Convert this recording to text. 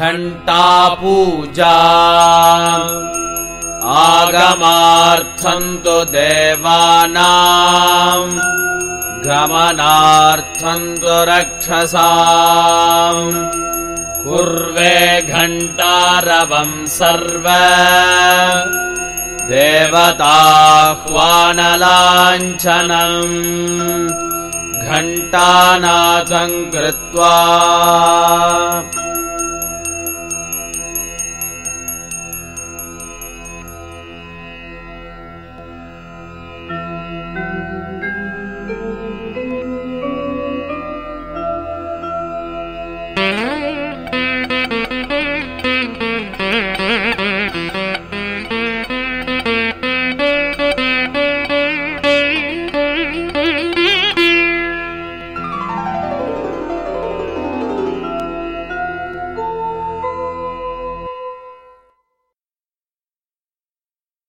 घण्टा पूजा आगमार्थम् तु देवानाम् गमनार्थम् तु रक्षसा। कुर्वे घण्टारवम् सर्व देवताह्वानलाञ्छनम् घण्टानाथम् कृत्वा